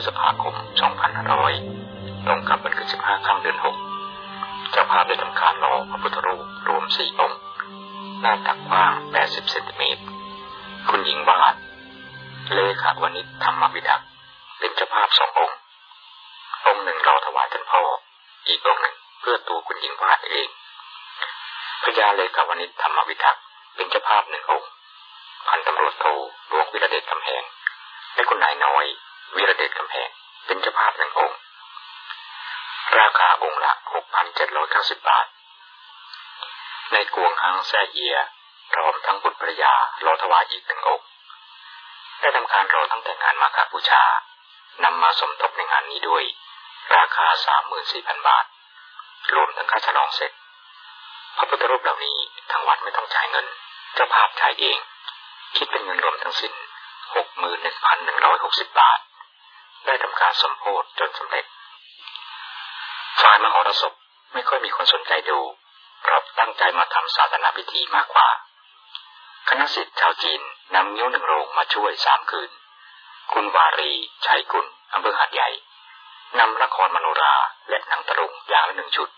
ฤษภาคม 2500 ตรงกับวันขึ้น 15 ค่ำเดือน 6 เจ้าภาพได้ทำการหล่อพระพุทธรูปรวมสี่องค์ หน้าตักกว้าง 80 เซนติเมตร คุณหญิงวาด เลขาวนิชธรรมวิดักเป็นเจ้าภาพสององค์ องค์หนึ่งรอถวายท่านพ่อ อีกองค์หนึ่งเพื่อตัวคุณหญิงวาดเองพญาเลขาวนิชธรรมวิทักเป็นเจ้าภาพหนึ่งองค์ พันตำรวจโทหลวงวิรเดชกำแหงและคุณนายน้อย วิรเดชกำแหงเป็นเจ้าภาพหนึ่งองค์ ราคาองค์ละหกพันเจ็ดร้อยเก้าสิบบาท ในกวงหางแซ่เยียพร้อมทั้งบุตรภรยารอถวายอีกหนึ่งองค์ได้ทำการรอตั้งแต่งานมาคาบูชานำมาสมทบในงานนี้ด้วย ราคาสามหมื่นสี่พันบาท รวมทั้งค่าฉลองเสร็จ พระพุทธรูปเหล่านี้ทางวัดไม่ต้องจ่ายเงิน เจ้าภาพจ่ายเอง คิดเป็นเงินรวมทั้งสิ้นหกหมื่นหนึ่งพันหนึ่งร้อยหกสิบบาท ได้ทำการสมโพธจนสำเร็จฝ่ายมหรสพไม่ค่อยมีคนสนใจดู เพราะตั้งใจมาทำศาสนาพิธีมากกว่า คณะสิทธิ์ชาวจีนนำนิ้วหนึ่งโรงมาช่วยสามคืน คุณวารีชัยกุลอำเภอหาดใหญ่นำละครมโนราและหนังตะลุงอย่างละหนึ่งชุด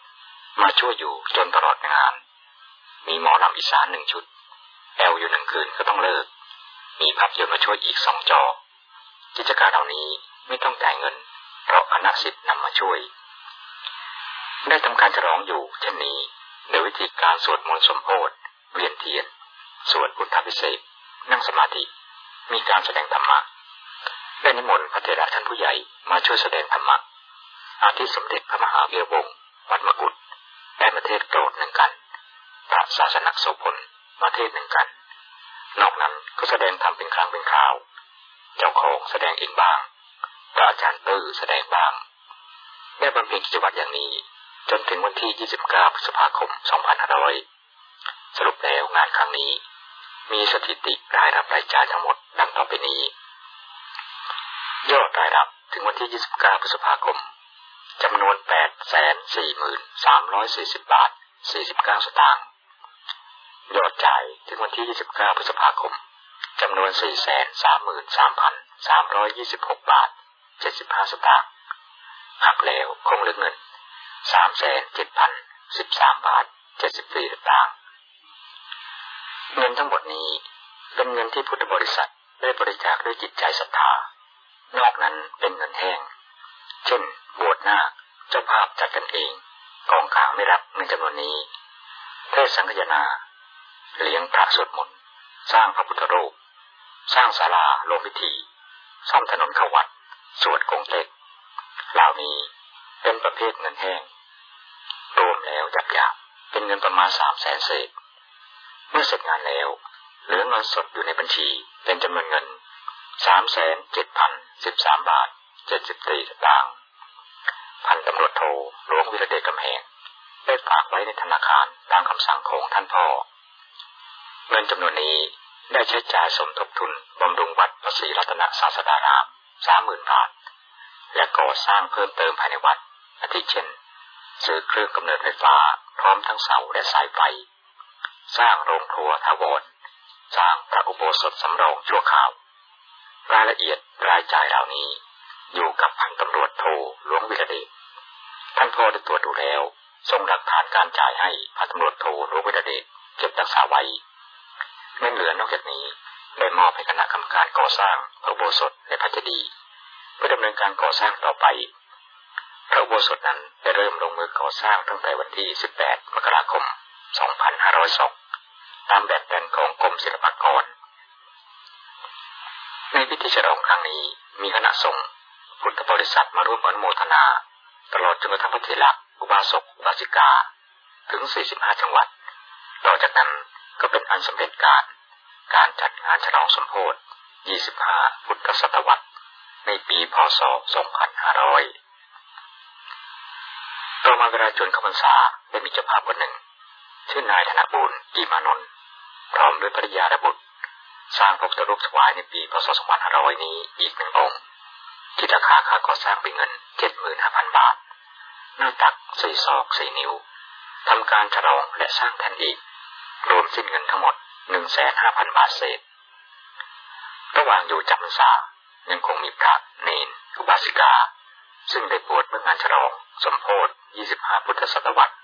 มาช่วยอยู่จนตลอดงาน มีหมอลำอีสานหนึ่งชุด แอลอยู่หนึ่งคืนก็ต้องเลิก มีภาพยนตร์มาช่วยอีกสองจอ กิจการเหล่านี้ ไม่ต้องจ่ายเงิน เพราะคณะสิทธิ์นำมาช่วย ได้ทำการฉลองอยู่เช่นนี้โดยวิธีการสวดมนต์สมโภชเวียนเทียน สวดพุทธพิเศษ นั่งสมาธิ มีการแสดงธรรมะ ได้นิมนต์พระเถระชั้นผู้ใหญ่มาช่วยแสดงธรรมะ อาทิสมเด็จพระมหาเวียวงศ์วัดมกุฏได้มาเทศโกรธหนึ่งกัน พระศาสนกโสพลมาเทศหนึ่งกัน นอกนั้นก็แสดงธรรมเป็นครั้งเป็นคราว เจ้าของแสดงเองบาง พระอาจารย์ตื้อแสดงบ้าง ได้บำเพ็ญกิจวัตรอย่างนี้ จนถึงวันที่ 29 พฤษภาคม 2500 สรุปแล้วงานครั้งนี้ มีสถิติรายรับรายจ่ายทั้งหมดดังต่อไปนี้ ยอดรายรับถึงวันที่ 29 พฤษภาคมจำนวน 843,340 บาท 49 สตางค์ ยอดจ่ายถึงวันที่ 29 พฤษภาคม จำนวน 433,326 บาท 75สตางค์หักแล้วคงเหลือเงิน3,7,013บสามบาท74สตางค์เงินทั้งหมดนี้เป็นเงินที่พุทธบริษัทได้บริจาคด้วยจิตใจศรัทธานอกนั้นเป็นเงินแห้ง เช่นบวชหน้าเจ้าภาพจัดกันเองกองกลางไม่รับเงินจำนวนนี้เทศสังฆยนา เลี้ยงพระสวดมนต์สร้างพระพุทธรูป สร้างศาลาโรงพิธี ซ่อมถนนเข้าวัด ส่วดกงเต็กเหล่านี้เป็นประเภทเงินแห้ง รวมแล้วจับยาบเป็นเงินประมาณสามแสนเศษ เมื่อเสร็จงานแล้วเหลือเงินสดอยู่ในบัญชีเป็นจำนวนเงินสามแสนเจ็ดพันสิบสามบาทเจ็ดสิบสี่สตางค์พันตำรวจโทหลวงวิรเดชกำแหงได้ฝากไว้ในธนาคารตามคำสั่งของท่านพ่อ เงินจำนวนนี้ได้ใช้จ่ายสมทบทุนบำรุงวัดพระศรีรัตนศาสดาราม สามหมื่นบาท และก่อสร้างเพิ่มเติมภายในวัดอาทิเช่น ซื้อเครื่องกำเนิดไฟฟ้าพร้อมทั้งเสาและสายไฟ สร้างโรงครัวทาวรสร้างพระอุโบสถสำรองชั่วคราว รายละเอียดรายจ่ายเหล่านี้ อยู่กับพันตำรวจโทหลวงวิรเดชท่านพ่อได้ตรวจดูแล้วส่งหลักฐานการจ่ายให้พันตำรวจโทหลวงวิรเดชเก็บรักษาไว้ไม่เหลือนอกจากนี้ ได้มอบให้คณะกรรมการก่อสร้างพระโบสถและพระเจดีย์เพื่อดำเนินการก่อสร้างต่อไป พระโบสถนั้นได้เริ่มลงมือก่อสร้างตั้งแต่วันที่ 18 มกราคม 2502 ตามแบบแผนของกรมศิลปากร ในพิธีฉลองครั้งนี้มีคณะสงฆ์พุทธบริษัทมาร่วมอนุโมทนา ตลอดจนกระทั่งพระเถระอุบาสกอุบาสิกา ถึง 45 จังหวัด ต่อจากนั้นก็เป็นอันสำเร็จการ การจัดงานฉลองสมโภช25 พุทธศตวรรษ ในปีพศ 2500ต่อมาเวลาจนขบันษาได้มีเจ้าภาพคนหนึ่ง ชื่อนายธนบุญยีมานนท์พร้อมด้วยภริยาและบุตร สร้างพระพุทธรูปถวายในปีพศ 2500 นี้อีกหนึ่งองค์ ที่ราคาค่าก่อสร้างเป็นเงิน 75,000 บาท หน้าตักสี่ศอกสี่นิ้วทำการฉลองและสร้างแทนอีก รวมสิ้นเงินทั้งหมด 1,500,000บาทเศษ ระหว่างอยู่จำพรรษายังคงมีพระเนนอุบาสิกา ซึ่งได้บวชเมื่องานฉลองสมโพธิ25 พุทธศตวรรษ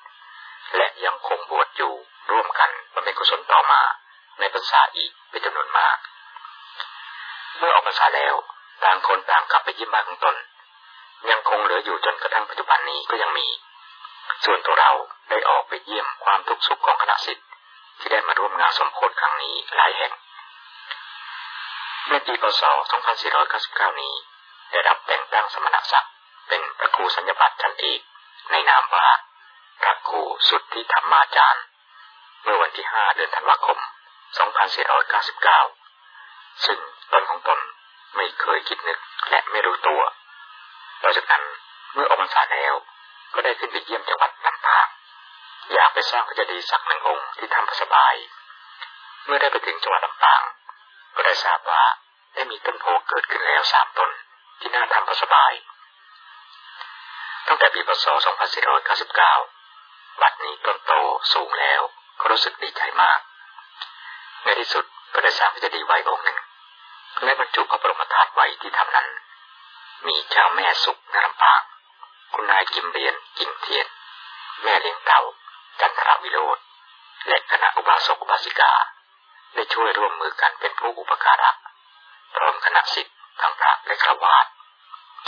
และยังคงบวชอยู่ร่วมกันบำเพ็ญกุศลต่อมาในพรรษาอีกเป็นจำนวนมาก เมื่อออกพรรษาแล้วต่างคนต่างกลับไปเยี่ยมบ้านของตน ยังคงเหลืออยู่จนกระทั่งปัจจุบันนี้ก็ยังมี ส่วนตัวเราได้ออกไปเยี่ยมความทุกข์สุขของคณะสิทธิ์ ที่ได้มาร่วมงานสมโพธิครั้งนี้หลายแห่งในปีพศ 2499 นี้ ได้รับแต่งตั้งสมณศักดิ์เป็นพระครูสัญญบัตรชั้นเอกในนามว่าพระครูสุดที่ธรรมาจารย์ เมื่อวันที่ 5 เดือนธันวาคม 2499 ซึ่งตนของตนไม่เคยคิดนึกและไม่รู้ตัวหลังจากนั้นเมื่อออกพรรษาแล้ว ก็ได้ขึ้นไปเยี่ยมจังหวัด อยากไปสร้างพระเจดีย์สักหนึ่งองค์ที่ทำพระสบาย เมื่อได้ไปถึงจังหวัดลำปาง ก็ได้ทราบว่าได้มีต้นโพเกิดขึ้นแล้วสามต้นที่น่าทำพระสบาย ตั้งแต่ปีพศ 2499 บัดนี้ต้นโตสูงแล้วก็รู้สึกดีใจมาก ในที่สุดก็ได้สร้างพระเจดีย์ไว้องค์หนึ่ง และบรรจุพระบรมธาตุไว้ที่ทำนั้น มีเจ้าแม่สุขนลำปาง คุณนายกิมเรียนกิมเทียน แม่เลี้ยงเต่า จันทรวิโรธและคณะอุบาสกอุบาสิกา ได้ช่วยร่วมมือกันเป็นผู้อุปการะพร้อมคณะสิทธิ์ทั้งพระและครวาส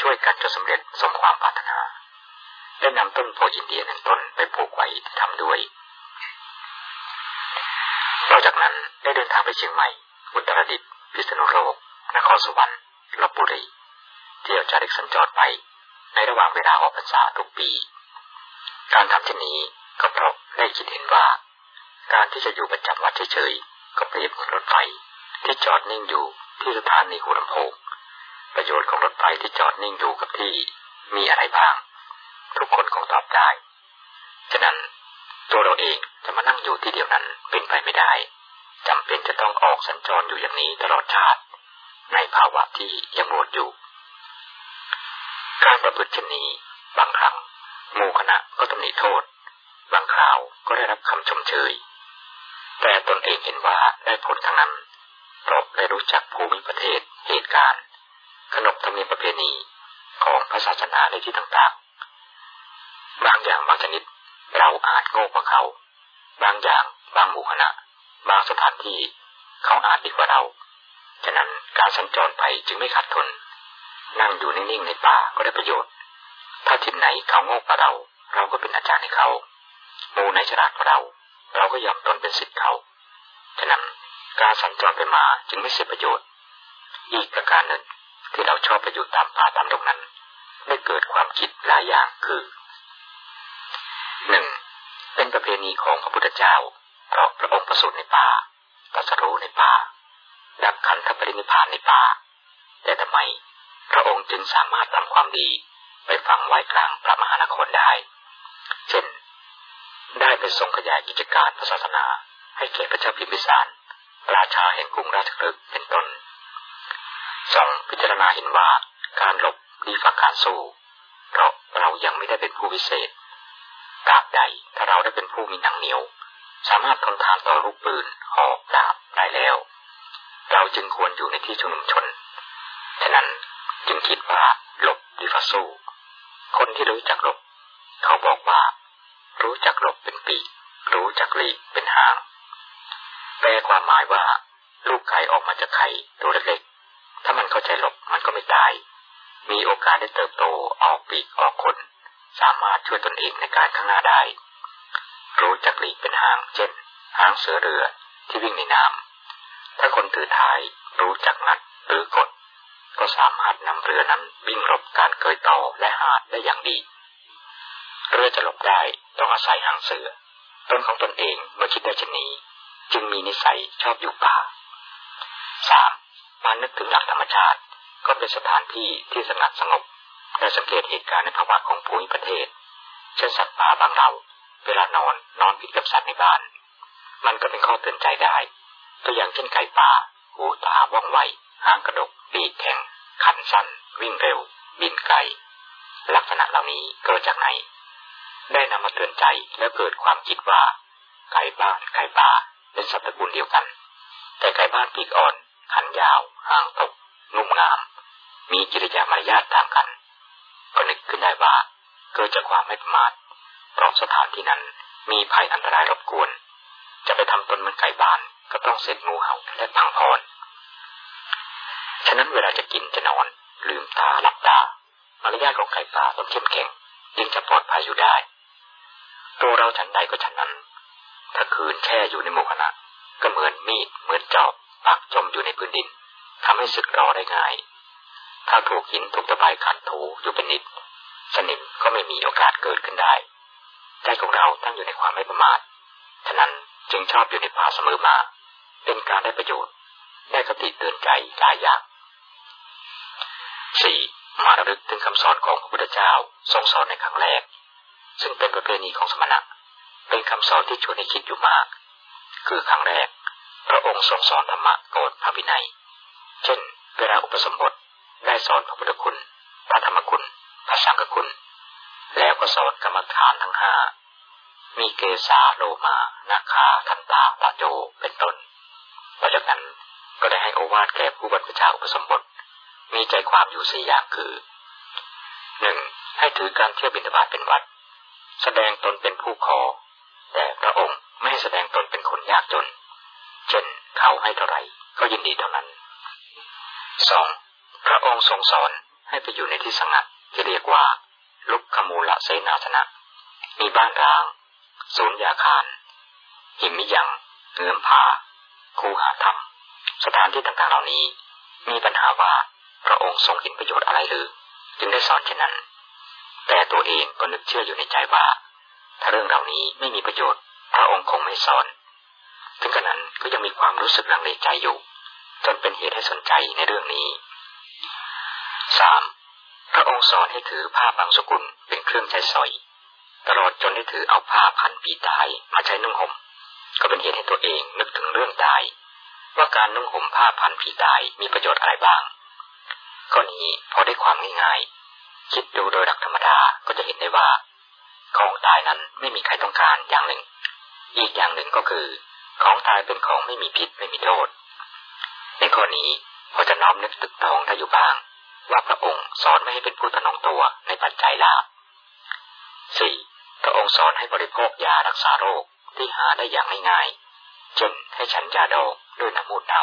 ช่วยกันจนสำเร็จสมความปรารถนา ได้นำต้นโพอินเดียหนึ่งต้นไปปลูกไว้ที่ทำด้วยต่อจากนั้นได้เดินทางไปเชียงใหม่ อุตรดิตถ์พิษณุโลก นครสวรรค์ลบบุรี เที่ยวจาริกสัญจรไป ในระหว่างเวลาออกพรรษาทุกปี การทำเช่นนี้ก็เพราะ คิดเห็นว่า การที่จะอยู่ประจำวัดเฉยๆก็เปรียบเหมือนรถไฟที่จอดนิ่งอยู่ที่สถานีหัวลำโพงประโยชน์ของรถไฟที่จอดนิ่งอยู่กับที่มีอะไรบ้าง ทุกคนคงตอบได้ ฉะนั้นตัวเราเองจะมานั่งอยู่ที่เดียวนั้นเป็นไปไม่ได้จำเป็นจะต้องออกสัญจรอยู่อย่างนี้ตลอดชาติ ในภาวะที่ยังบวชอยู่ การประพฤติเช่นนี้บางครั้งหมู่คณะก็ตำหนิโทษ บางคราวก็ได้รับคำชมเชย แต่ตนเองเห็นว่าได้ผลทั้งนั้นเพราะได้รู้จักภูมิประเทศ เหตุการณ์ ขนบธรรมเนียมประเพณีของพระศาสนาในที่ต่างๆ บางอย่างบางชนิดเราอาจโง่กว่าเขา บางอย่างบางหมู่คณะ บางสถานที่เขาอาจดีกว่าเรา ฉะนั้นการสัญจรไปจึงไม่ขาดทุน นั่งอยู่นิ่งๆในป่าก็ได้ประโยชน์ ถ้าทิศไหนเขาโง่กว่าเรา เราก็เป็นอาจารย์ให้เขา หมู่ไหนฉลาดกว่าเรา เราก็ยอมตนเป็นสิทธิ์เขาฉะนั้นการสัญจรไปมาจึงไม่เสียประโยชน์ อีกประการหนึ่งที่เราชอบไปอยู่ตามป่าตามดงนั้น ได้เกิดความคิดหลายอย่างคือหนึ่งเป็นประเพณีของพระพุทธเจ้าเพราะพระองค์ประสูติในป่าตรัสรู้ในป่า ดับขันธปรินิพานในป่า แต่ทำไมพระองค์จึงสามารถทำความดีไปฝังไว้กลางพระมหานครได้ เช่น ได้ไปทรงขยายกิจการศาสนา ให้แก่พระเจ้าพิมพิสาร ราชาแห่งกรุงราชคฤห์เป็นต้นสองพิจารณาเห็นว่าการหลบดีฝักการสู้ เพราะเรายังไม่ได้เป็นผู้วิเศษตราบใดถ้าเราได้เป็นผู้มีหนังเหนียว สามารถทนทานต่อลูกปืนหอกดาบได้แล้ว เราจึงควรอยู่ในที่ชุมนุมชน ฉะนั้นจึงคิดว่าหลบดีฟาสู้ คนที่รู้จักหลบ เขาบอกว่า รู้จักหลีกเป็นหาง แปลความหมายว่า ลูกไก่ออกมาจากไข่ตัวเล็กๆถ้ามันเข้าใจหลบมันก็ไม่ตาย มีโอกาสได้เติบโตออกปีกออกขนสามารถช่วยตนเองในการข้างหน้าได้ รู้จักหลีกเป็นหาง เช่นหางเสือเรือที่วิ่งในน้ำถ้าคนถือท้ายรู้จักนัดหรือกด ก็สามารถนำเรือนั้นวิ่งหลบการเกยต่อและหาดได้อย่างดี เรือจะหลบได้ต้องอาศัยหางเสือ ต้นของตนเองเมื่อคิดได้เช่นนี้ จึงมีนิสัยชอบอยู่ป่าสามมานึกถึงหลักธรรมชาติ ก็เป็นสถานที่ที่สงัดสงบได้สังเกตเหตุการณ์ในภาวะของภูมิประเทศ เช่นสัตว์ป่าบางเรา เวลานอนนอนผิดกับสัตว์ในบ้าน มันก็เป็นข้อเตือนใจได้ ตัวอย่างเช่นไก่ป่า หูตาว่องไวหางกระดก ปีกแข็ง ขันสั้น วิ่งเร็ว บินไกล ลักษณะเหล่านี้เกิดจากไหน ได้นำมาเตือนใจแล้วเกิดความคิดว่า ไก่บ้านไก่ป่าเป็นสัตว์ตระกูลเดียวกัน แต่ไก่บ้านปีกอ่อนขันยาวหางตกนุ่มงาม มีกิริยามารยาทตามกัน ก็นึกขึ้นได้ว่าเกิดจากความไม่ประมาทเพราะสถานที่นั้นมีภัยอันตรายรบกวน จะไปทำตนเหมือนไก่บ้านก็ต้องเสร็จงูเห่าและพังพรฉะนั้นเวลาจะกินจะนอน ลืมตาหลับตามารยาทของไก่ป่าต้องเข้มแข็งจึงจะปลอดภัยอยู่ได้ ตัวเราฉันใดก็ฉันนั้น ถ้าคืนแช่อยู่ในหมู่คณะก็เหมือนมีดเหมือนจอบปักจมอยู่ในพื้นดินทำให้สึกรอได้ง่าย ถ้าถูกหินถูกตะไบขัดถูอยู่เป็นนิด สนิมก็ไม่มีโอกาสเกิดขึ้นได้ใจของเราตั้งอยู่ในความไม่ประมาทฉะนั้นจึงชอบอยู่ในป่าเสมอมา เป็นการได้ประโยชน์ได้คติเตือนใจหลายอย่างสี่มาระลึกถึงคำสอนของพระพุทธเจ้าทรงสอนในครั้งแรก ซึ่งเป็นประเพณีของสมณะ เป็นคำสอนที่ชวนให้คิดอยู่มาก คือครั้งแรก พระองค์ทรงสอนธรรมะก่อนพระวินัย เช่น เวลาอุปสมบทได้สอนพระพุทธคุณ พระธรรมคุณ พระสังฆคุณ แล้วก็สอนกรรมฐานทั้งห้า มีเกสาโลมา นาคา ทันตาตาโจ เป็นต้นหลังจากนั้นก็ได้ให้โอวาทแก่ผู้บรรพชาอุปสมบท มีใจความอยู่สี่อย่างคือหนึ่งให้ถือการเที่ยวบิณฑบาตเป็นวัด แสดงตนเป็นผู้ขอ แต่พระองค์ไม่ให้แสดงตนเป็นคนยากจน เช่นเขาให้เท่าไรก็ยินดีเท่านั้นสองพระองค์ทรงสอนให้ไปอยู่ในที่สงัดที่เรียกว่า ลุกขมูลเสนาสนะ มีบ้านร้าง ศูนย์ยาคาร หิมมิยัง เงื้อมผาคูหาธรรม สถานที่ต่างๆเหล่านี้ มีปัญหาว่าพระองค์ทรงเห็นประโยชน์อะไรหรือ จึงได้สอนเช่นนั้น แต่ตัวเองก็นึกเชื่ออยู่ในใจว่า ถ้าเรื่องเหล่านี้ไม่มีประโยชน์ พระองค์คงไม่สอน ถึงกระนั้นก็ยังมีความรู้สึกลังเลใจอยู่ จนเป็นเหตุให้สนใจในเรื่องนี้สามพระองค์สอนให้ถือผ้าบางสกุลเป็นเครื่องใช้สอย ตลอดจนได้ถือเอาผ้าพันปีตายมาใช้นุ่งห่มก็เป็นเหตุให้ตัวเองนึกถึงเรื่องตาย ว่าการนุ่งห่มผ้าพันผีตายมีประโยชน์อะไรบ้างข้อนี้พอได้ความง่ายๆ คิดดูโดยหลักธรรมดาก็จะเห็นได้ว่า ของตายนั้นไม่มีใครต้องการอย่างหนึ่ง อีกอย่างหนึ่งก็คือ ของตายเป็นของไม่มีพิษไม่มีโทษ ในข้อนี้พอจะน้อมนึกตึกตองได้อยู่บ้าง ว่าพระองค์สอนไม่ให้เป็นผู้ตนองตัวในปัจจัยลาภสี่พระองค์สอนให้บริโภคยารักษาโรคที่หาได้อย่างง่ายๆเช่นให้ฉันยาดองด้วยน้ำมูดเนา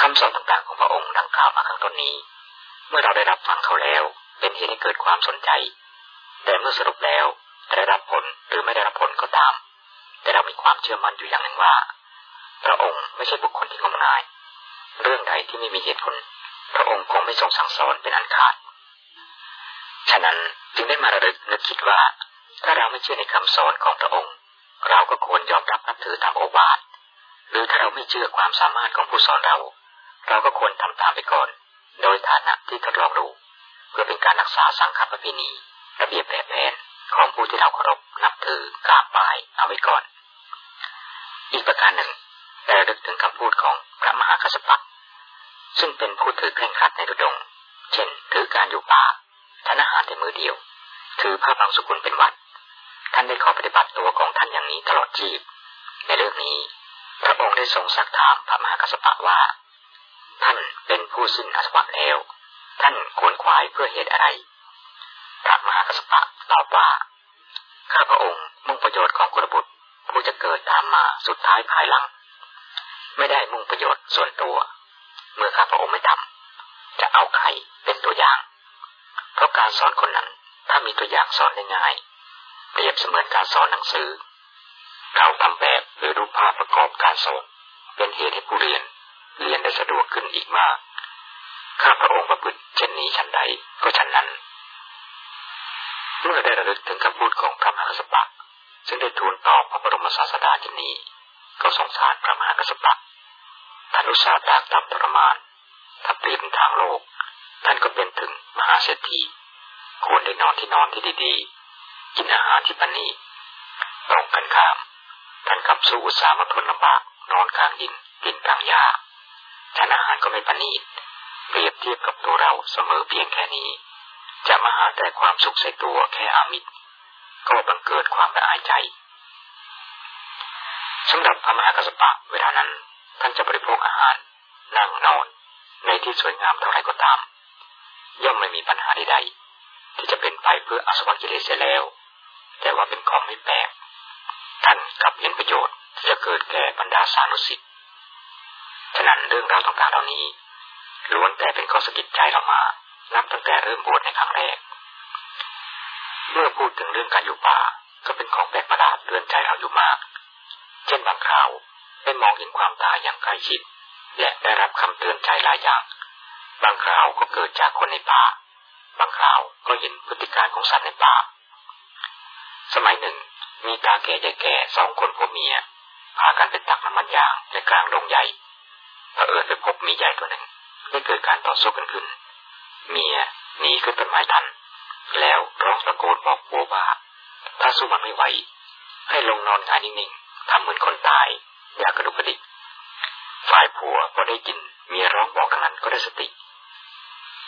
คำสอนต่างๆของพระองค์ดังกล่าวมาข้างต้นนี้ เมื่อเราได้รับฟังเขาแล้ว เป็นเหตุให้เกิดความสนใจ แต่เมื่อสรุปแล้วได้รับผลหรือไม่ได้รับผลก็ตาม แต่เรามีความเชื่อมั่นอยู่อย่างหนึ่งว่า พระองค์ไม่ใช่บุคคลที่งมงาย เรื่องใดที่ไม่มีเหตุผล พระองค์คงไม่ทรงสั่งสอนเป็นอันขาด ฉะนั้นจึงได้มาระลึกนึกคิดว่า ถ้าเราไม่เชื่อในคำสอนของพระองค์ เราก็ควรยอมรับนับถือตามโอวาทหรือถ้าเราไม่เชื่อความสามารถของผู้สอนเรา เราก็ควรทำตามไปก่อน โดยฐานะที่ทดลองดู เพื่อเป็นการรักษาสังฆประเพณี ระเบียบแบบแผนของผู้ที่เราเคารพนับถือกราบไหว้เอาไว้ก่อน อีกประการหนึ่งแต่ลึกถึงคำพูดของพระมหากัสปะซึ่งเป็นผู้ถือเคร่งครัดในดุดง เช่น ถือการอยู่ป่าทานอาหารแต่มือเดียว ถือผ้าบางสุกุลเป็นวัด ท่านได้ขอปฏิบัติตัวของท่านอย่างนี้ตลอดชีพ ในเรื่องนี้ พระองค์ได้ทรงสักถามพระมหากัสปะว่า ท่านเป็นผู้สิ้นอาสวะแล้ว ท่านควรขวายเพื่อเหตุอะไร พระมหากัสปะตอบว่า ข้าพระองค์มุ่งประโยชน์ของกุลบุตรผู้จะเกิดตามมาสุดท้ายภายหลัง ไม่ได้มุ่งประโยชน์ส่วนตัว เมื่อข้าพระองค์ไม่ทำจะเอาใครเป็นตัวอย่าง เพราะการสอนคนนั้นถ้ามีตัวอย่างสอนได้ง่าย เปรียบเสมือนการสอนหนังสือ เราทำแบบหรือรูปภาพประกอบการสอนเป็นเหตุให้ผู้เรียน เรียนได้สะดวกขึ้นอีกมาก ข้าพระองค์ประพฤติเช่นนี้ฉันใดก็ฉันนั้น เมื่อได้ระลึกถึงคำพูดของพระมหากษัตริย์ซึ่งได้ทูลตอบพระบรมศาสดาเช่นนี้ ก็สงสารพระมหากษัตริย์ท่านอุตส่าห์ตากตำทรมานถ้าเปลี่ยนทางโลก ท่านก็เป็นถึงมหาเศรษฐีควรได้นอนที่นอนที่ดีๆ กินอาหารที่ปณีตรงกันข้ามท่านกับสู้อุตสาหมาทนลำบากนอนกลางดินกินกลางหญ้า ฉันอาหารก็ไม่ปณีตเปรียบเทียบกับตัวเราเสมอเพียงแค่นี้ จะมาหาแต่ความสุขใส่ตัวแค่อามิตรก็บังเกิดความละอายใจสำหรับพระมหากัสปะเวลานั้น ท่านจะบริโภคอาหาร นั่งนอน ในที่สวยงามเท่าไรก็ตาม ย่อมไม่มีปัญหาใดๆที่จะเป็นไปเพื่ออสวรกิเลสเสียแล้ว แต่ว่าเป็นของไม่แปลกท่านกลับเห็นประโยชน์ที่จะเกิดแก่บรรดาสานุสิทธิ ฉะนั้นเรื่องราวต่างๆเหล่านี้ล้วนแต่เป็นข้อสกิดใจเรามา นับตั้งแต่เริ่มบวชในครั้งแรก เมื่อพูดถึงเรื่องการอยู่ป่าก็เป็นของแปลกประหลาดเตือนใจเราอยู่มาก เช่นบางคราวได้มองเห็นความตายอย่างใกล้ชิด และได้รับคำเตือนใจหลายอย่าง บางคราวก็เกิดจากคนในป่า บางคราวก็เห็นพฤติการของสัตว์ในป่า สมัยหนึ่ง มีตาแก่ใหญ่แก่สองคนผัวเมียพากันไปตักน้ำมันยางในกลางดงใหญ่ เผอิญไปพบมีใหญ่ตัวหนึ่งได้เกิดการต่อสู้กันขึ้น เมียหนีขึ้นต้นไม้ทัน แล้วร้องตะโกนบอกผัวว่า ถ้าสู้มันไม่ไหว ให้ลงนอนงายนิ่งๆทำเหมือนคนตาย อย่ากระดุกกระดิกฝ่ายผัวพอได้ยินเมียร้องบอกกันนั้นก็ได้สติ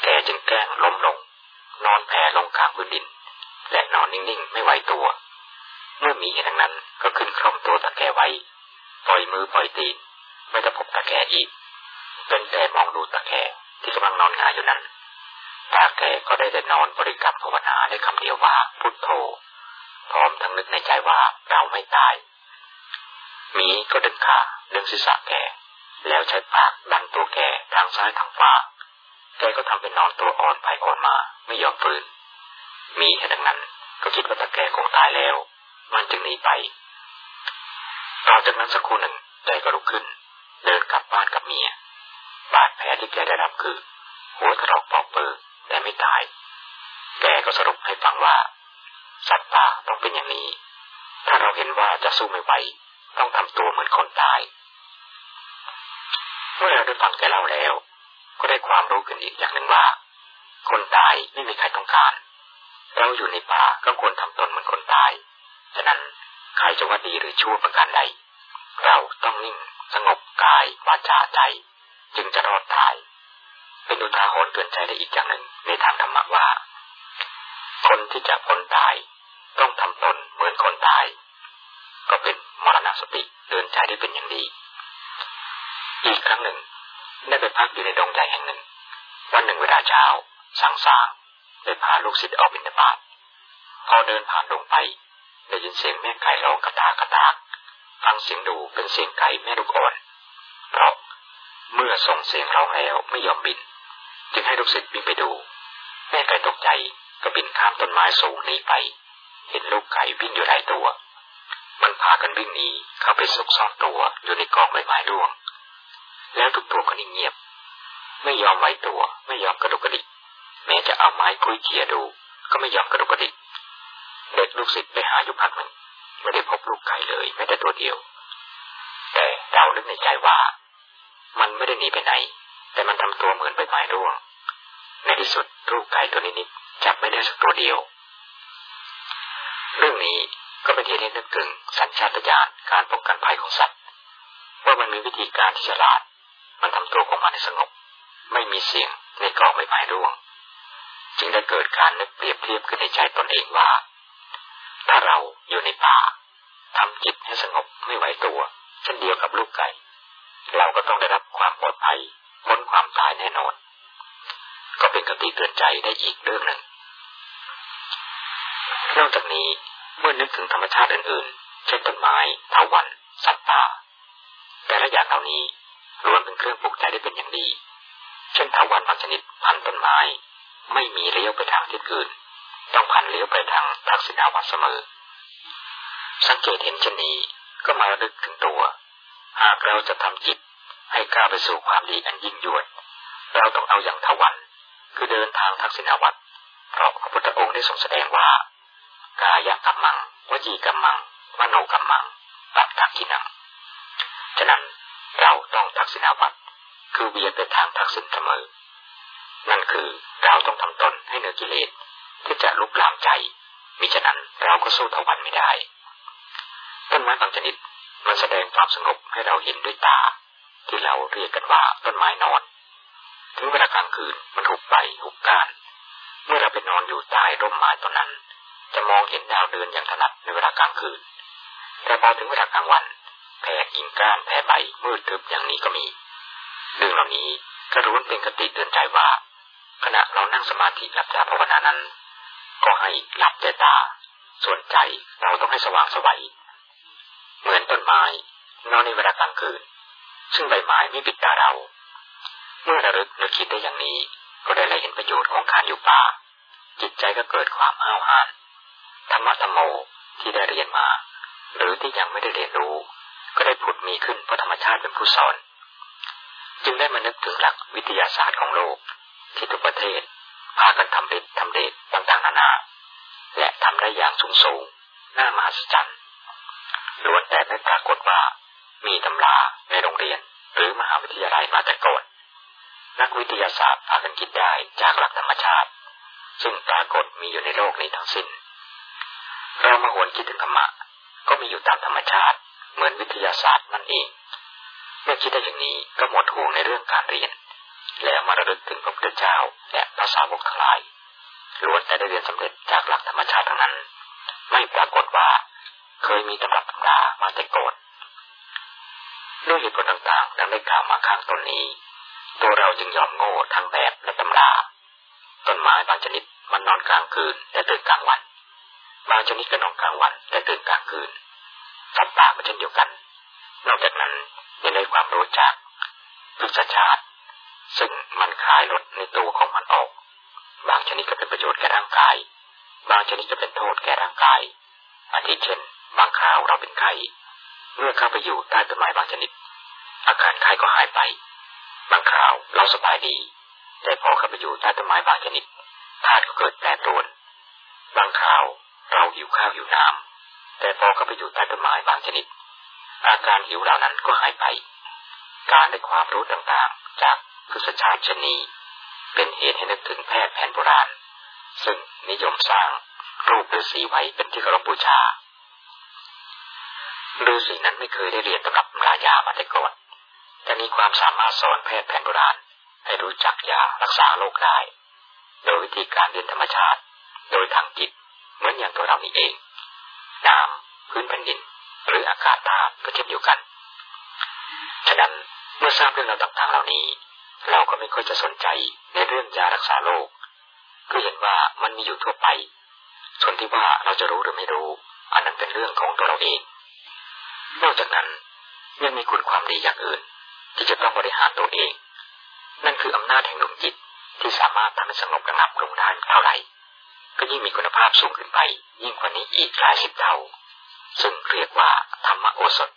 แกจึงแกล้งล้มลง นอนแผ่ลงกลางพื้นดิน และนอนนิ่งๆ ไม่ไหวตัว เมื่อมีเห็นดังนั้นก็ขึ้นคล่อมตัวตะแกไว้ ปล่อยมือปล่อยตีน ไม่จะพบตะแกอีก เป็นแต่มองดูตะแกที่กำลังนอนงายอยู่นั้น ตาแกก็ได้แต่นอนบริกรรมภาวนาได้คำเดียวว่าพุทโธ พร้อมทั้งนึกในใจว่าเราไม่ตาย มีก็ดึงขาดึงศีรษะแก แล้วใช้ปากดันตัวแกทางซ้ายทางขวา แกก็ทำเป็นนอนตัวอ่อนไปอ่อนมาไม่ยอมฟื้น มีแค่ดังนั้นก็คิดว่าตะแกคงตายแล้ว มันจึงหนีไป ต่อจากนั้นสักครู่หนึ่งแกก็ลุกขึ้น นกับบ้ากับเมีย บาดแผลที่แกได้รับคือ หัวถลอกปอกเปิดแต่ไม่ตาย แกก็สรุปให้ฟังว่า สัตว์ป่าต้องเป็นอย่างนี้ ถ้าเราเห็นว่าจะสู้ไม่ไหวต้องทำตัวเหมือนคนตาย เมื่อเราได้ฟังแกเล่าแล้ว ก็ได้ความรู้ขึ้นอีกอย่างหนึ่งว่า คนตายไม่มีใครต้องการ เราอยู่ในป่าก็ควรทำตนเหมือนคนตาย ฉะนั้นใครจะว่าดีหรือชั่วประการใด เราต้องนิ่ง สงบกายวาจาใจจึงจะรอดตาย เป็นอุทาหรณ์เตือนใจได้อีกอย่างหนึ่งในทางธรรมะว่า คนที่จะพ้นตาย ต้องทำตนเหมือนคนตาย ก็เป็นมรณสติเตือนใจได้เป็นอย่างดี อีกครั้งหนึ่ง ได้ไปพักอยู่ในดงใหญ่แห่งหนึ่ง วันหนึ่งเวลาเช้าสางสางได้พาลูกศิษย์ออกบิณฑบาตพอเดินผ่านลงไป ได้ยินเสียงแม่ไก่ร้องกระตากกระตาก ฟังเสียงดูเป็นเสียงไก่แม่ลูกอ่อนเพราะเมื่อส่งเสียงร้องแล้วไม่ยอมบิน จึงให้ลูกศิษย์บินไปดู แม่ไก่ตกใจก็บินข้ามต้นไม้สูงหนีไป เห็นลูกไก่วิ่งอยู่หลายตัว มันพากันวิ่งหนีเข้าไปซุกซ่อนตัวอยู่ในกองใบไม้ร่วง แล้วทุกตัวก็นิ่งเงียบ ไม่ยอมไว้ตัวไม่ยอมกระดุกกระดิกแม้จะเอาไม้คุยเคียดู ก็ไม่ยอมกระดุกกระดิกเด็กลูกศิษย์ไปหาอยู่พักหนึ่ง ไม่ได้พบลูกไก่เลยแม้แต่ตัวเดียว แต่เราลึกในใจว่า มันไม่ได้หนีไปไหน แต่มันทำตัวเหมือนใบไม้ร่วง ในที่สุดลูกไก่ตัวนี้นิดจับไม่ได้สักตัวเดียว เรื่องนี้ก็เป็นเหตุให้นึกถึงสัญชาตญาณการป้องกันภัยของสัตว์ว่ามันมีวิธีการที่ฉลาด มันทำตัวของมันให้สงบ ไม่มีเสียงในกองใบไม้ร่วง จึงได้เกิดการนึกเปรียบเทียบขึ้นในใจตนเองว่า เราอยู่ในป่าทำจิตให้สงบไม่ไหวตัวเช่นเดียวกับลูกไก่ เราก็ต้องได้รับความปลอดภัยพ้นความตายแน่นอน ก็เป็นกติเตือนใจได้อีกเรื่องหนึ่ง นอกจากนี้เมื่อนึกถึงธรรมชาติอื่นๆ เช่นต้นไม้เถาวัน สัตว์ป่า แต่ละอย่างเหล่านี้ล้วนเป็นเครื่องปลุกใจได้เป็นอย่างดี เช่นเถาวันบางชนิดพันต้นไม้ ไม่มีเลี้ยวไปทางทิศอื่น ต้องพันเลี้ยวไปทางทักษิณาวัตเสมอ สังเกตเห็นเช่นนี้ก็มาลึกถึงตัว หากเราจะทำจิตให้ก้าวไปสู่ความดีอันยิ่งยวด เราต้องเอาอย่างทวัน คือเดินทางทักษิณาวัตเพราะพระพุทธองค์ได้ทรงแสดงว่ากายกรรมังวจีกรรมังมโนกรรมังปัตตกินังฉะนั้นเราต้องทักษิณาวัตคือเวียนไปทางทักษิณเสมอ นั่นคือเราต้องทำตนให้เหนือกิเลส ที่จะลุกลามใจ มิฉะนั้นเราก็สู้ทวันไม่ได้ ต้นไม้บางชนิดมันแสดงความสงบให้เราเห็นด้วยตา ที่เราเรียกกันว่าต้นไม้นอน ถึงเวลากลางคืนมันหุบไปหุบการ เมื่อเราไปนอนอยู่ใต้ร่มไม้ต้นนั้น จะมองเห็นดาวเดินอย่างถนัดในเวลากลางคืน แต่พอถึงเวลากลางวันแผ่กิ่งก้านแผ่ใบมืดทึบอย่างนี้ก็มี เรื่องเหล่านี้ก็รู้เป็นคติเตือนใจว่า ขณะเรานั่งสมาธิหลับตาภาวนานั้น ก็ให้หลับแต่ตา ส่วนใจเราต้องให้สว่างสวัยเหมือนต้นไม้นอนในเวลากลางคืน ซึ่งใบไม้ไม่ปิดตาเรา เมื่อระลึกนึกคิดได้อย่างนี้ ก็ได้เลยเห็นประโยชน์ของการอยู่ป่า จิตใจก็เกิดความอ้าวหานธรรมะธรรมโมที่ได้เรียนมา หรือที่ยังไม่ได้เรียนรู้ ก็ได้ผุดมีขึ้นเพราะธรรมชาติเป็นผู้สอน จึงได้มานึกถึงหลักวิทยาศาสตร์ของโลกที่ทุกประเทศ พากันทำเด็ดทำเด็ดต่างๆนานา และทำได้อย่างสูงสูงน่ามหัศจรรย์ล้วนแต่ไม่ปรากฏว่ามีตำราในโรงเรียนหรือมหาวิทยาลัยมาแต่ก่อน นักวิทยาศาสตร์พากันคิดได้จากหลักธรรมชาติ ซึ่งปรากฏมีอยู่ในโลกนี้ทั้งสิ้น เรามาหวนคิดถึงธรรมะก็มีอยู่ตามธรรมชาติ เหมือนวิทยาศาสตร์นั่นเอง เมื่อคิดได้อย่างนี้ก็หมดห่วงในเรื่องการเรียน แล้วมาระลึกถึงพระพุทธเจ้าและภาษาวกทั้งหลายล้วนแต่ได้เรียนสำเร็จจากหลักธรรมชาติทั้งนั้น ไม่ปรากฏว่าเคยมีตำรับตำรามาแต่ก่อนด้วยเหตุผลต่างๆดังได้กล่าวมาข้างต้นนี้ ตัวเราจึงยอมโง่ทั้งแบบและตำรา ต้นไม้บางชนิดมันนอนกลางคืนแต่ตื่นกลางวัน บางชนิดก็นอนกลางวันแต่ตื่นกลางคืน สัตว์ป่าก็เช่นเดียวกัน นอกจากนั้นยังได้ความรู้จักพฤกษชาติ ซึ่งมันคลายลดในตัวของมันออก บางชนิดก็เป็นประโยชน์แก่ร่างกาย บางชนิดก็เป็นโทษแก่ร่างกายอาทิเช่น บางคราวเราเป็นไข้เมื่อเข้าไปอยู่ใต้ต้นไม้บางชนิด อาการไข้ก็หายไป บางคราวเราสบายดี แต่พอเข้าไปอยู่ใต้ต้นไม้บางชนิดธาตุก็เกิดแปรปรวน บางคราวเราหิวข้าวหิวน้ำแต่พอเข้าไปอยู่ใต้ต้นไม้บางชนิด อาการหิวเหล่านั้นก็หายไป การได้ความรู้ต่างๆ จาก พุทธชาติชนี เป็นเหตุให้นึกถึงแพทย์แผนโบราณ ซึ่งนิยมสร้างรูปฤาษีไว้เป็นที่เคารพบูชาฤาษีนั้นไม่เคยได้เรียนตำรับรายามาแต่ก่อนแต่มีความสามารถสอนแพทย์แผนโบราณ ให้รู้จักยารักษาโรคได้ โดยวิธีการเรียนธรรมชาติ โดยทางจิตเหมือนอย่างตัวเรานี่เอง น้ำพื้นแผ่นดิน หรืออากาศธาตุก็เช่นเดียวกัน ฉะนั้นเมื่อทราบเรื่องราวต่างๆเหล่านี้ เราก็ไม่ค่อยจะสนใจในเรื่องยารักษาโรคก็เห็นว่ามันมีอยู่ทั่วไป ส่วนที่ว่าเราจะรู้หรือไม่รู้ อันนั้นเป็นเรื่องของตัวเราเอง นอกจากนั้นยังมีคุณความดีอย่างอื่น ที่จะต้องบริหารตัวเอง นั่นคืออำนาจแห่งดวงจิตที่สามารถทำให้สงบระงับลงได้เท่าไหร่ ก็ยิ่งมีคุณภาพสูงขึ้นไป ยิ่งกว่านี้อีกหลายสิบเท่า ซึ่งเรียกว่าธรรมโอสถ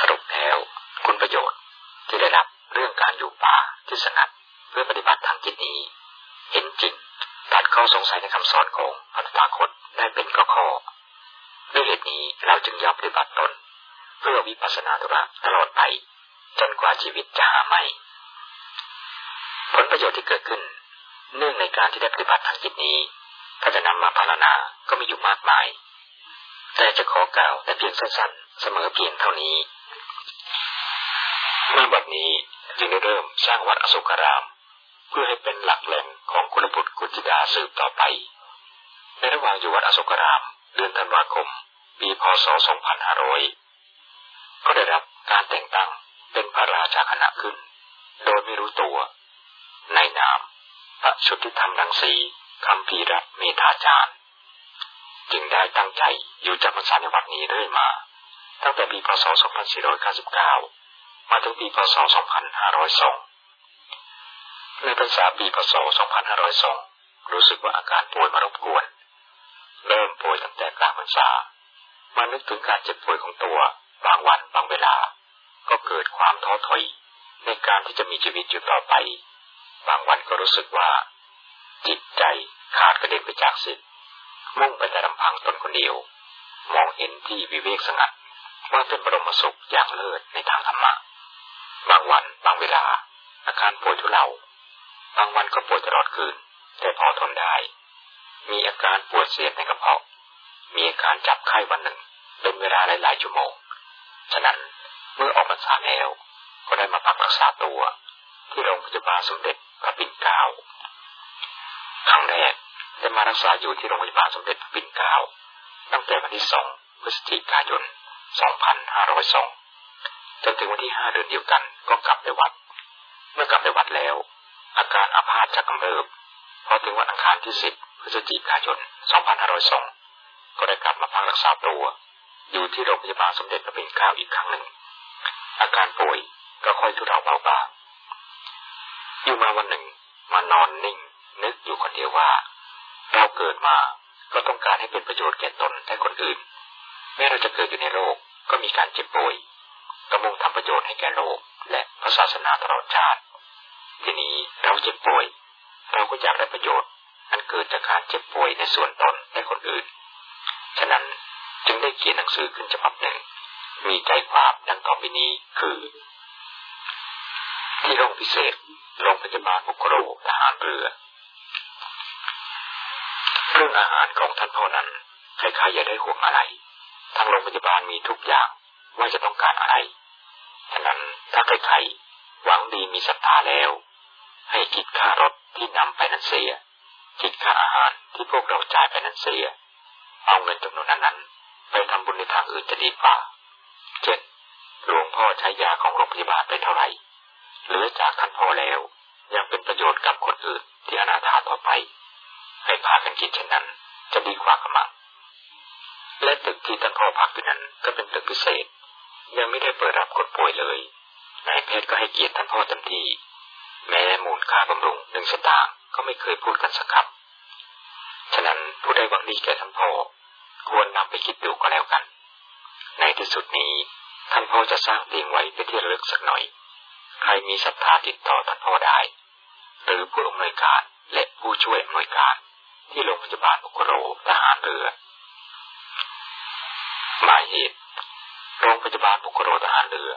สรุปแล้ว คุณประโยชน์ที่ได้รับ เรื่องการอยู่ป่าที่สงัดเพื่อปฏิบัติทางจิตนี้ เห็นจริงตัดข้อสงสัยในคำสอนของพระตาคตได้เป็นข้อข้อด้วยเหตุนี้เราจึงยอมปฏิบัติตน เพื่อวิปัสสนาธุระตลอดไป จนกว่าชีวิตจะหาไม่ ผลประโยชน์ที่เกิดขึ้น เนื่องในการที่ได้ปฏิบัติทางจิตนี้ถ้าจะนำมาพารณาก็มีอยู่มากมาย แต่จะขอกล่าวแต่เพียงสั้นๆเสมอเพียงเท่านี้เมื่อบัดนี้ จึงได้เริ่มสร้างวัดอโศการาม เพื่อให้เป็นหลักแหล่งของคุณบุตรกุจิดาสืบต่อไป ในระหว่างอยู่วัดอโศการาม เดือนธันวาคม ปีพศ 2500 ก็ได้รับการแต่งตั้งเป็นพระราชาคณะขึ้น โดยไม่รู้ตัว ในนามพระชุติธรรมรังสีคำพีรัตเมธาจารย์ จึงได้ตั้งใจอยู่จำพรรษาในวัดนี้เรื่อยมา ตั้งแต่ปีพศ 2499 มาถึงปีพศ 2502 ในพรรษาปีพศ 2502 รู้สึกว่าอาการป่วยมารบกวน เริ่มป่วยตั้งแต่กลางพรรษา มานึกถึงการเจ็บป่วยของตัว บางวันบางเวลา ก็เกิดความท้อถอยในการที่จะมีชีวิตอยู่ต่อไป บางวันก็รู้สึกว่า จิตใจขาดกระเด็นไปจากสิทธิ์มุ่งไปแต่ลำพังตนคนเดียว มองเห็นที่วิเวกสงัดว่าเป็นบรมสุขอย่างเลิศในทางธรรมะ บางวันบางเวลา อาการป่วยทุเลาบางวันก็ป่วยตลอดคืน แต่พอทนได้ มีอาการปวดเสียดในกระเพาะ มีอาการจับไข้วันหนึ่ง เป็นเวลาหลายๆชั่วโมง ฉะนั้นเมื่อออกพรรษาแล้วก็ได้มาพักรักษาตัว ที่โรงพยาบาลสมเด็จพระปิ่นเกล้าครั้งแรกได้มารักษาอยู่ที่โรงพยาบาลสมเด็จพระปิ่นเกล้าตั้งแต่วันที่สองพฤศจิกายน 2502 จนถึงวันที่ห้าเดือนเดียวกันก็กลับไปวัด เมื่อกลับไปวัดแล้ว อาการอาพาธจะกำเริบพอถึงวันอังคารที่สิบพฤศจิกายน 2502 ก็ได้กลับมาพักรักษาตัว อยู่ที่โรงพยาบาลสมเด็จพระปิ่นเกล้าอีกครั้งหนึ่ง อาการป่วยก็ค่อยทุเลาเบาบางอยู่มาวันหนึ่งมานอนนิ่ง นึกอยู่คนเดียวว่า เราเกิดมาก็ต้องการให้เป็นประโยชน์แก่ตนและคนอื่น แม้เราจะเกิดอยู่ในโลกก็มีการเจ็บป่วย ก็มุ่งทำประโยชน์ให้แก่โลก และพระศาสนาตลอดชาติ ทีนี้เราเจ็บป่วย เราก็อยากได้ประโยชน์อันเกิดจากการเจ็บป่วยในส่วนตนและคนอื่น ฉะนั้นจึงได้เขียนหนังสือขึ้นฉบับหนึ่ง มีใจความดังต่อไปนี้คือ ที่โรงพิเศษโรงพยาบาลบุกโรทหารเรือเรื่องอาหารของท่านพ่อนั้นใครๆอย่าได้ห่วงอะไร ทางโรงพยาบาลมีทุกอย่าง ว่าจะต้องการอะไรฉะนั้นถ้าใครๆหวังดีมีศรัทธาแล้ว ให้คิดค่ารถที่นำไปนั้นเสีย คิดค่าอาหารที่พวกเราจ่ายไปนั้นเสีย เอาเงินจำนวนนั้นไปทำบุญในทางอื่นจะดีกว่า เช่นหลวงพ่อใช้ยาของโรงพยาบาลไปเท่าไหร่ เหลือจากท่านพ่อแล้ว ยังเป็นประโยชน์กับคนอื่นที่อนาถาต่อไป ให้พากันคิดเช่นนั้นจะดีกว่ากระมังและตึกที่ท่านพ่อพักอยู่นั้นก็เป็นตึกพิเศษ ยังไม่ได้เปิดรับคนป่วยเลยนายแพทย์ก็ให้เกียรติท่านพ่อเต็มที่ แม้มูลค่าบำรุงหนึ่งสตางค์ก็ไม่เคยพูดกันสักคำฉะนั้นผู้ใดหวังดีแก่ท่านพ่อควรนำไปคิดดูก็แล้วกัน ในที่สุดนี้ท่านพ่อจะสร้างเตียงไว้เป็นที่ระลึกสักหน่อย ใครมีศรัทธาติดต่อท่านพ่อได้ หรือผู้อำนวยการและผู้ช่วยอำนวยการที่โรงพยาบาลอุกโรทหารเรือหมายเหตุ โรงพยาบาลบุคโรทหารเรือ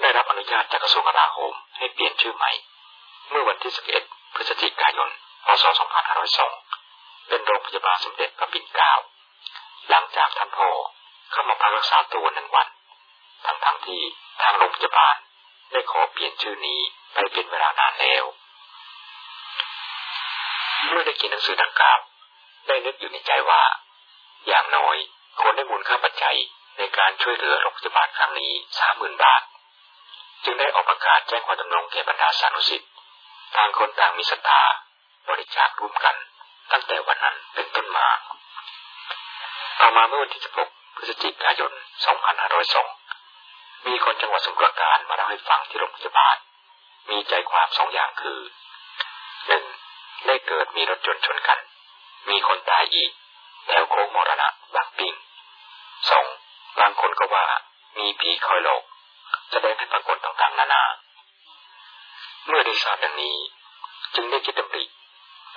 ได้รับอนุญาตจากกระทรวงกลาโหมให้เปลี่ยนชื่อใหม่ เมื่อวันที่ 11 พฤศจิกายน พศ 2502 เป็นโรงพยาบาลสมเด็จพระปิ่นเกล้า หลังจากท่านพ่อเข้ามาพักรักษาตัวหนึ่งวัน ทั้งทั้งที่ทางโรงพยาบาลได้ขอเปลี่ยนชื่อนี้ไปเป็นเวลานานแล้ว เมื่อได้กินหนังสือดังกล่าวได้นึกอยู่ในใจว่า อย่างน้อยควรได้มูลค่าปัจจัย ในการช่วยเหลือโรงพยาบาลครั้งนี้สามหมื่นบาท จึงได้ออกประกาศแจ้งความจำนงแก่บรรดาสานุสิทธิ์ทางคนต่างมีศรัทธาบริจาคร่วมกันตั้งแต่วันนั้นเป็นต้นมา ต่อมาเมื่อวันที่ 16 พฤศจิกายน 2502 มีคนจังหวัดสมุทรปราการมาเล่าให้ฟังที่โรงพยาบาล มีใจความสองอย่างคือหนึ่งได้เกิดมีรถยนต์ชนกัน มีคนตายอีก แถวโค้งมรณะบางปิงสอง บางคนก็ว่า มีผีคอยหลอกแสดงให้ปรากฏต่างๆนานา เมื่อได้ทราบดังนี้ จึงได้คิดดำริ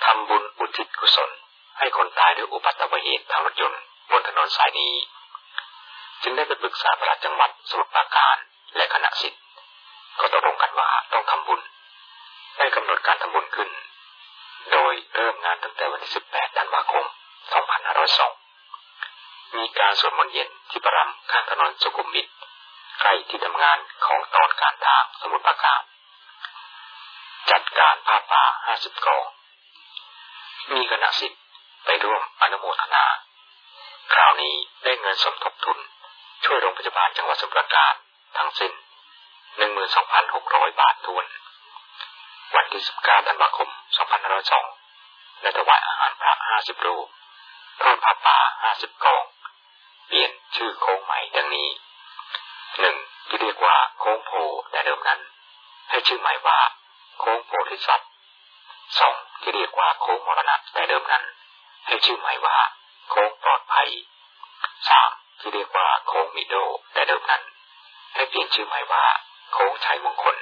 ทำบุญอุทิศกุศล ให้คนตายด้วยอุบัติเหตุทางรถยนต์บนถนนสายนี้ จึงได้ไปปรึกษาประหลัดจังหวัดสมุทรปราการและคณะสิทธิ์ก็ตกลงกันว่าต้องทำบุญ ได้กำหนดการทำบุญขึ้น โดยเริ่มงานตั้งแต่วันที่ 18 ธันวาคม 2502 มีการสวดมนต์เย็นที่ประรำข้างถนนสุขุมวิทใกล้ที่ทำงานของตอนการทางสมุทรปราการ จัดการผ้าป่า50กอง มีคณะสิทธิ์ไปร่วมอนุโมทนา คราวนี้ได้เงินสมทบทุน ช่วยโรงพยาบาลจังหวัดสมุทรปราการทั้งสิ้น12,600บาททวน วันที่19ธันวาคม2502ได้ถวายอาหารพระ50รูปทอดผ้าป่าห้าสิบกอง เปลี่ยนชื่อโค้งใหม่ดังนี้หนึ่งที่เรียกว่าโค้งโพแต่เดิมนั้น ให้ชื่อใหม่ว่า โค้งโพธิสัตว์สองที่เรียกว่าโค้งมรณะแต่เดิมนั้น ให้ชื่อใหม่ว่า โค้งปลอดภัยสามที่เรียกว่าโค้งมิโดแต่เดิมนั้น ให้เปลี่ยนชื่อใหม่ว่า โค้งชัยมงคล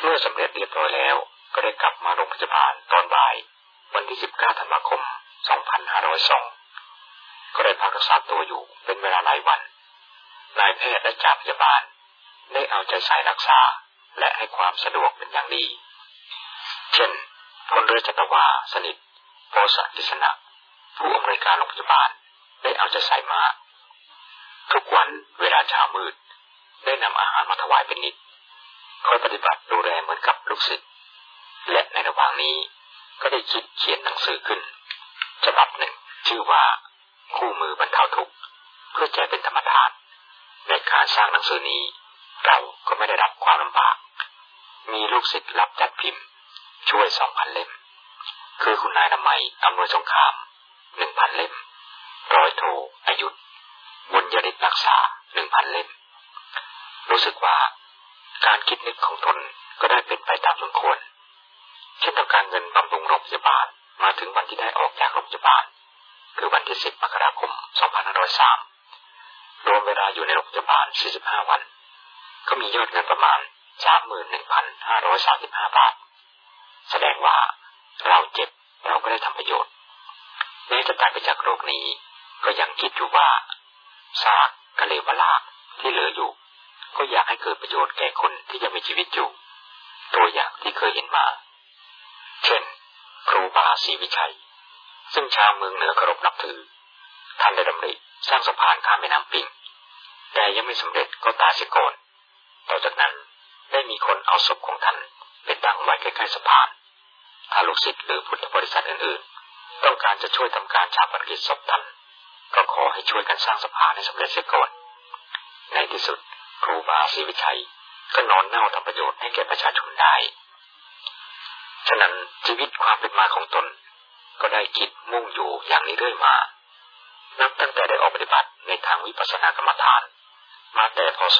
เมื่อสำเร็จเรียบร้อยแล้ว ก็ได้กลับมาโรงพยาบาลตอนบ่าย วันที่ 19 ธันวาคม 2502 ก็ได้พักรักษาตัวอยู่เป็นเวลาหลายวัน นายแพทย์และจ่าพยาบาล ได้เอาใจใส่รักษาและให้ความสะดวกเป็นอย่างดี เช่นพลเรือจัตวาสนิทโพสกิษณะผู้อำนวยการโรงพยาบาลได้เอาใจใส่มา ทุกวันเวลาเช้ามืด ได้นำอาหารมาถวายเป็นนิดคอยปฏิบัติดูแลเหมือนกับลูกศิษย์และในระหว่างนี้ก็ได้คิดเขียนหนังสือขึ้นฉบับหนึ่งชื่อว่า คู่มือบรรเทาทุกข์เพื่อแจกเป็นธรรมทาน ในการสร้างหนังสือนี้ เราก็ไม่ได้รับความลำบาก มีลูกศิษย์รับจัดพิมพ์ ช่วยสองพันเล่ม คือคุณนายนามัยอำนวยสงครามหนึ่งพันเล่ม ร้อยโทอายุบุญยริศรักษาหนึ่งพันเล่ม รู้สึกว่าการคิดนึกของตนก็ได้เป็นไปตามสมควร เช่นต้องการเงินบำรุงโรงพยาบาลมาถึงวันที่ได้ออกจากโรงพยาบาล คือวันที่ 10 มกราคม 2503 รวมเวลาอยู่ในโรงพยาบาล 45 วัน ก็มียอดเงินประมาณ 31,535 บาท แสดงว่าเราเจ็บเราก็ได้ทำประโยชน์แม้จะตายไปจากโรคนี้ ก็ยังคิดอยู่ว่าซากกะเลวลาที่เหลืออยู่ ก็อยากให้เกิดประโยชน์แก่คนที่ยังมีชีวิตอยู่ ตัวอย่างที่เคยเห็นมา เช่น ครูบาศรีวิชัย ซึ่งชาวเมืองเหนือเคารพนับถือ ท่านได้ดำริสร้างสะพานข้ามแม่น้ำปิง แต่ยังไม่สำเร็จก็ตายเสียก่อนต่อจากนั้นได้มีคนเอาศพของท่านไปตั้งไว้ใกล้ๆสะพาน ถ้าลูกศิษย์หรือพุทธบริษัทอื่นๆ ต้องการจะช่วยทำการชาปนกิจศพท่าน ก็ขอให้ช่วยกันสร้างสะพานให้สำเร็จเสียก่อน ในที่สุดครูบาศรีวิชัยก็นอนเน่าทำประโยชน์ให้แก่ประชาชนได้ ฉะนั้นชีวิตความเป็นมาของตน ก็ได้คิดมุ่งอยู่อย่างนี้เรื่อยมา นับตั้งแต่ได้ออกปฏิบัติในทางวิปัสสนากรรมฐาน มาแต่พศ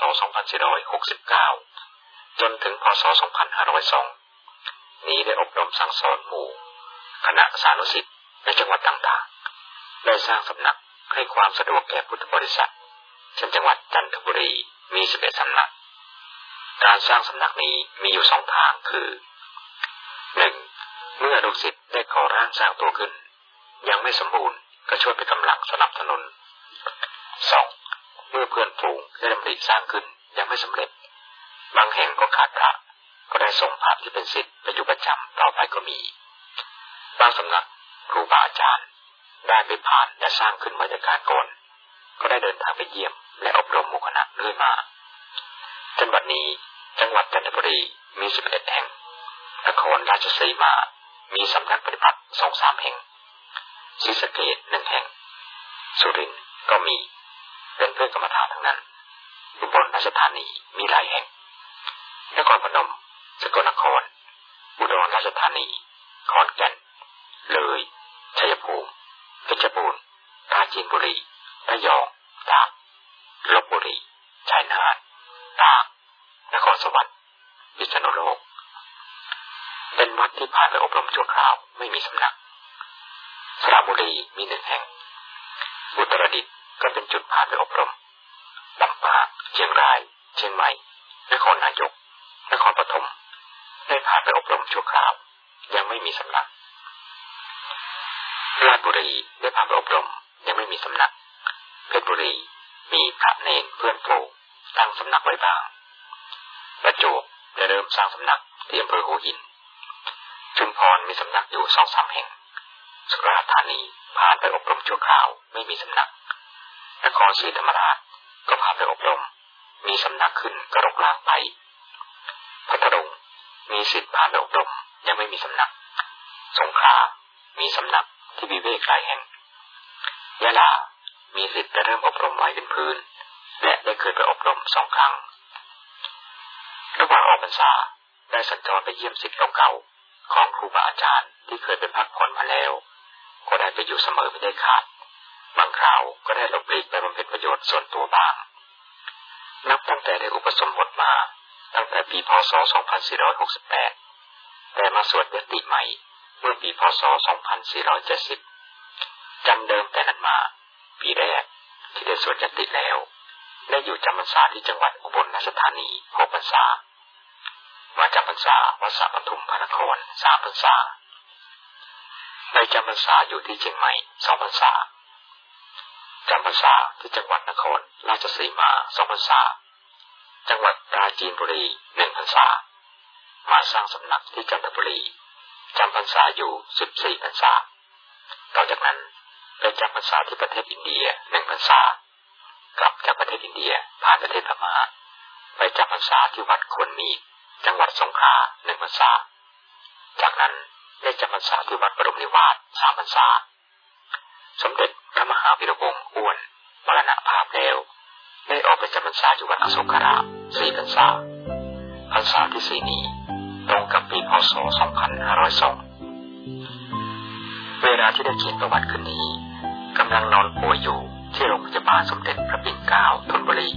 2469 จนถึงพศ 2502 นี้ได้อบรมสั่งสอนหมู่คณะสานุสิทธิ์ในจังหวัดต่างๆ ได้สร้างสำนักให้ความสะดวกแก่พุทธบริษัท เช่นจังหวัดจันทบุรีมี 11 สำนัก การสร้างสำนักนี้มีอยู่สองทางคือหนึ่ง เมื่อลูกศิษย์ได้ก่อร่างสร้างตัวขึ้น ยังไม่สมบูรณ์ก็ช่วยเป็นกำลังสนับสนุนสองเมื่อเพื่อนฝูงได้ดำริสร้างขึ้นยังไม่สำเร็จ บางแห่งก็ขาดพระก็ได้ส่งพระที่เป็นศิษย์ไปอยู่ประจำต่อไปก็มี บางสำนักครูบาอาจารย์ ได้ไปผ่านและสร้างขึ้นมาจากการก่อนก็ได้เดินทางไปเยี่ยม และอบรมหมู่คณะเรื่อยมาจนวันนี้จังหวัดจันทบุรีมี11แห่งนครราชสีมา มีสำนักปฏิบัติสองสามแห่งศรีสะเกดหนึ่งแห่ง สุรินทร์ก็มี เป็นเพื่อนกรรมฐานทั้งนั้นอุบลราชธานีมีหลายแห่ง นครพนม สกลนคร อุดรราชธานี ขอนแก่น เลย ชัยภูมิ เพชรบูรณ์กาญจนบุรี ระยอง ตากลบบุรีชัยนาทตาก นครสวรรค์พิษณุโลก วัดที่ผ่านไปอบรมชั่วคราว ไม่มีสำนัก สระบุรีมีหนึ่งแห่ง อุตรดิตถ์ก็เป็นจุดผ่านไปอบรมลำปางเชียงราย เชียงใหม่ นครนายก นครปฐม ได้ผ่านไปอบรมชั่วคราว ยังไม่มีสำนัก ราชบุรีได้ผ่านไปอบรม ยังไม่มีสำนัก เพชรบุรีมีพระเนนเพื่อนโผตั้งสำนักไว้บ้างประจวบได้เริ่มสร้างสำนักที่อำเภอหัวหิน พรมีสำนักอยู่สองสามแห่ง สุราษฎร์ธานีผ่านไปอบรมชั่วคราวไม่มีสำนัก นครศรีธรรมราชก็ผ่านไปอบรม มีสำนักขึ้นกระรกลางไป พัทลุงมีสิทธิ์ผ่านไปอบรมยังไม่มีสำนัก สงขลามีสำนักที่วิเวกหลายแห่งยะลามีสิทธิ์ได้เริ่มอบรมไว้เป็นพื้น และได้เคยไปอบรมสองครั้ง ระหว่างออกพรรษาได้สัญจรไปเยี่ยมศิษย์เก่าๆ ของครูบาอาจารย์ที่เคยไปพักผ่อนมาแล้ว ก็ได้ไปอยู่เสมอไม่ได้ขาด บางคราวก็ได้หลบลีกไปบำเพ็ญประโยชน์ส่วนตัวบ้าง นับตั้งแต่ได้อุปสมบทมาตั้งแต่ปีพศ 2468 แต่มาสวดยติใหม่เมื่อปีพศ 2470 จำเดิมแต่นั้นมา ปีแรกที่ได้สวดยติแล้ว ได้อยู่จำพรรษาที่จังหวัดอุบลราชธานีหกพรรษา มาจำพรรษาวัดสาปทุมพระนครสามพรรษาในจำพรรษาอยู่ที่เชียงใหม่สองพรรษาจำพรรษาที่จังหวัดนครราชสีมาสองพรรษา จังหวัดปราจีนบุรีหนึ่งพรรษา มาสร้างสำนักที่จันทบุรีจำพรรษาอยู่สิบสี่พรรษา ต่อจากนั้นไปจำพรรษาที่ประเทศอินเดียหนึ่งพรรษากลับจากประเทศอินเดียผ่านประเทศพม่าไปจำพรรษาที่วัดควรมี จังหวัดสงขลาหนึ่งพรรษา จากนั้นได้จำพรรษาที่วัดบรมนิวาสสามพรรษา สมเด็จพระมหาวิรวงศ์อ้วนมรณภาพแล้วได้ออกไปจำพรรษาอยู่วัดอโศการามสี่พรรษา พรรษาที่สี่นี้ตรงกับปีพศ 2502 เวลาที่ได้เขียนประวัติคืนนี้กำลังนอนป่วยอยู่ที่โรงพยาบาลสมเด็จพระปิ่นเกล้าธนบุรี